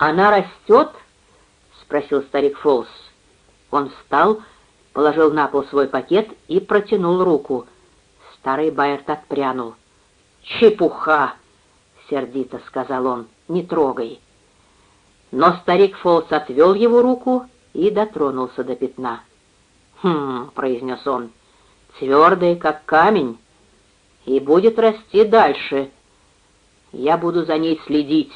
«Она растет?» — спросил старик Фолс. Он встал, положил на пол свой пакет и протянул руку. Старый Байерт отпрянул. «Чепуха!» — сердито сказал он. «Не трогай!» Но старик Фолс отвел его руку и дотронулся до пятна. «Хм», — произнес он, — «твердый, как камень, и будет расти дальше. Я буду за ней следить,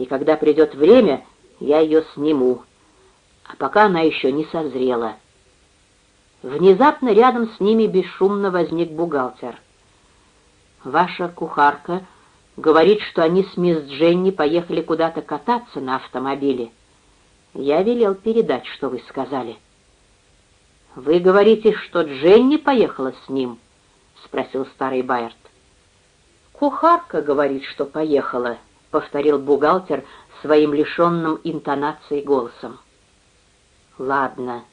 и когда придет время, я ее сниму, а пока она еще не созрела». Внезапно рядом с ними бесшумно возник бухгалтер. «Ваша кухарка говорит, что они с мисс Дженни поехали куда-то кататься на автомобиле. Я велел передать, что вы сказали». «Вы говорите, что Дженни поехала с ним?» — спросил старый Байерт. «Кухарка говорит, что поехала», — повторил бухгалтер своим лишенным интонацией голосом. «Ладно».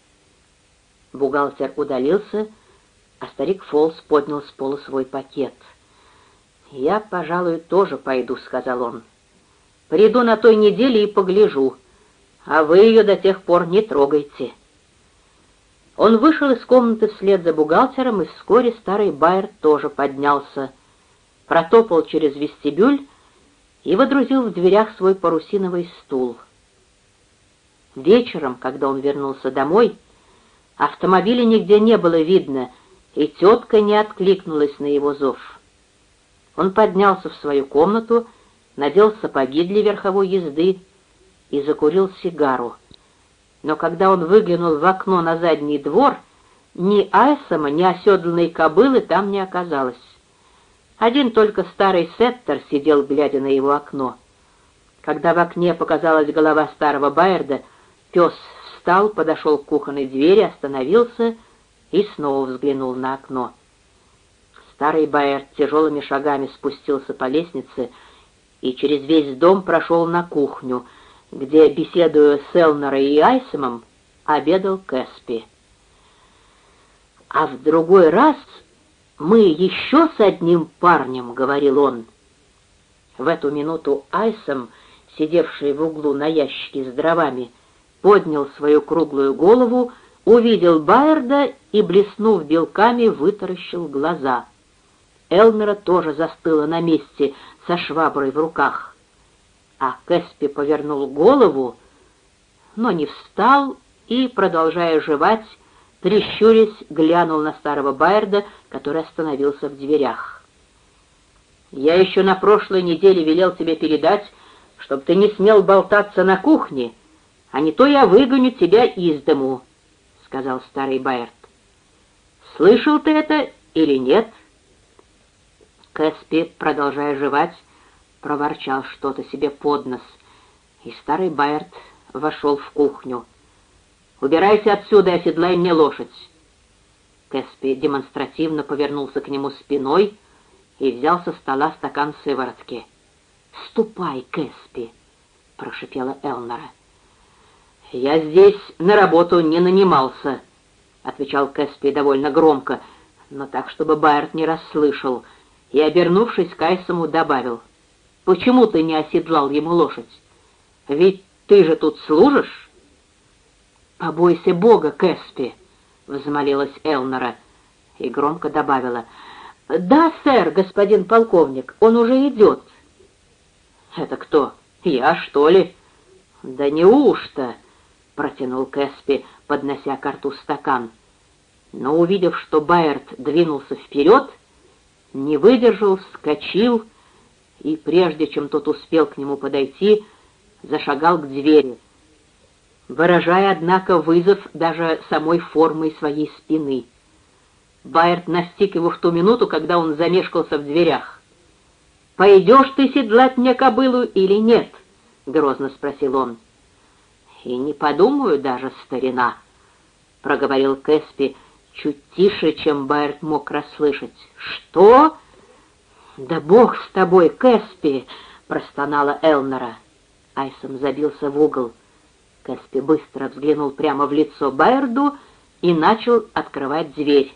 Бухгалтер удалился, а старик Фолс поднял с пола свой пакет. «Я, пожалуй, тоже пойду», — сказал он. «Приду на той неделе и погляжу, а вы ее до тех пор не трогайте». Он вышел из комнаты вслед за бухгалтером, и вскоре старый Байер тоже поднялся, протопал через вестибюль и водрузил в дверях свой парусиновый стул. Вечером, когда он вернулся домой, автомобиля нигде не было видно, и тетка не откликнулась на его зов. Он поднялся в свою комнату, надел сапоги для верховой езды и закурил сигару но когда он выглянул в окно на задний двор, ни Айсома, ни оседланной кобылы там не оказалось. Один только старый Сеттер сидел, глядя на его окно. Когда в окне показалась голова старого Байерда, пес встал, подошел к кухонной двери, остановился и снова взглянул на окно. Старый Байерд тяжелыми шагами спустился по лестнице и через весь дом прошел на кухню — где, беседуя с Элнерой и Айсомом, обедал Кэспи. «А в другой раз мы еще с одним парнем», — говорил он. В эту минуту Айсом, сидевший в углу на ящике с дровами, поднял свою круглую голову, увидел Байерда и, блеснув белками, вытаращил глаза. Элнера тоже застыла на месте со шваброй в руках а Кэспи повернул голову, но не встал и, продолжая жевать, прищурясь, глянул на старого Байерда, который остановился в дверях. «Я еще на прошлой неделе велел тебе передать, чтоб ты не смел болтаться на кухне, а не то я выгоню тебя из дому», — сказал старый Байерд. «Слышал ты это или нет?» Кэспи, продолжая жевать, проворчал что-то себе под нос, и старый Байерт вошел в кухню. «Убирайся отсюда и оседлай мне лошадь!» Кэспи демонстративно повернулся к нему спиной и взял со стола стакан сыворотки. «Ступай, Кэспи!» — прошипела Элнера. «Я здесь на работу не нанимался», — отвечал Кэспи довольно громко, но так, чтобы Байерт не расслышал, и, обернувшись к Айсому, добавил — Почему ты не оседлал ему лошадь? Ведь ты же тут служишь?» «Побойся Бога, Кэспи!» — взмолилась Элнора и громко добавила. «Да, сэр, господин полковник, он уже идет». «Это кто? Я, что ли?» «Да неужто?» — протянул Кэспи, поднося к рту стакан. Но, увидев, что Байерт двинулся вперед, не выдержал, вскочил и, прежде чем тот успел к нему подойти, зашагал к двери, выражая, однако, вызов даже самой формой своей спины. Байерт настиг его в ту минуту, когда он замешкался в дверях. «Пойдешь ты седлать мне кобылу или нет?» — грозно спросил он. «И не подумаю даже, старина», — проговорил Кэспи чуть тише, чем Байерт мог расслышать. «Что?» «Да бог с тобой, Кэспи!» — простонала Элнера. Айсом забился в угол. Кэспи быстро взглянул прямо в лицо Байерду и начал открывать дверь.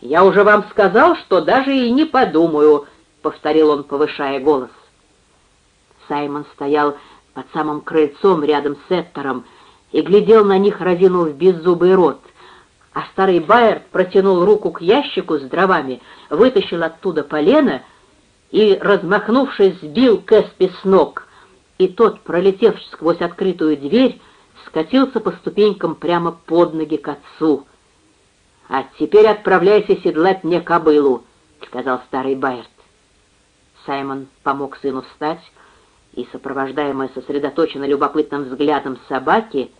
«Я уже вам сказал, что даже и не подумаю», — повторил он, повышая голос. Саймон стоял, под самым крыльцом рядом с Эттером и глядел на них, разинув беззубый рот. А старый Байерт протянул руку к ящику с дровами, вытащил оттуда полено и, размахнувшись, сбил Кэспи с ног, и тот, пролетев сквозь открытую дверь, скатился по ступенькам прямо под ноги к отцу. «А теперь отправляйся седлать мне кобылу», — сказал старый Байерт. Саймон помог сыну встать, и, сопровождаемый сосредоточенно любопытным взглядом собаки,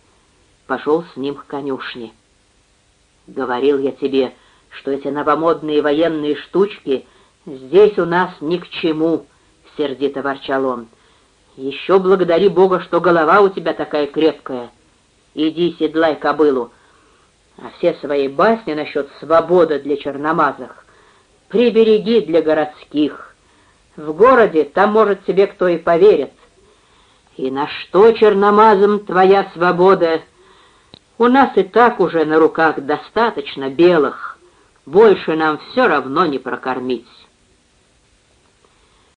пошел с ним к конюшне. «Говорил я тебе, что эти новомодные военные штучки здесь у нас ни к чему», — сердито ворчал он. «Еще благодари Бога, что голова у тебя такая крепкая. Иди седлай кобылу, а все свои басни насчет свободы для черномазых прибереги для городских». В городе там, может, тебе кто и поверит. И на что черномазом твоя свобода? У нас и так уже на руках достаточно белых. Больше нам все равно не прокормить».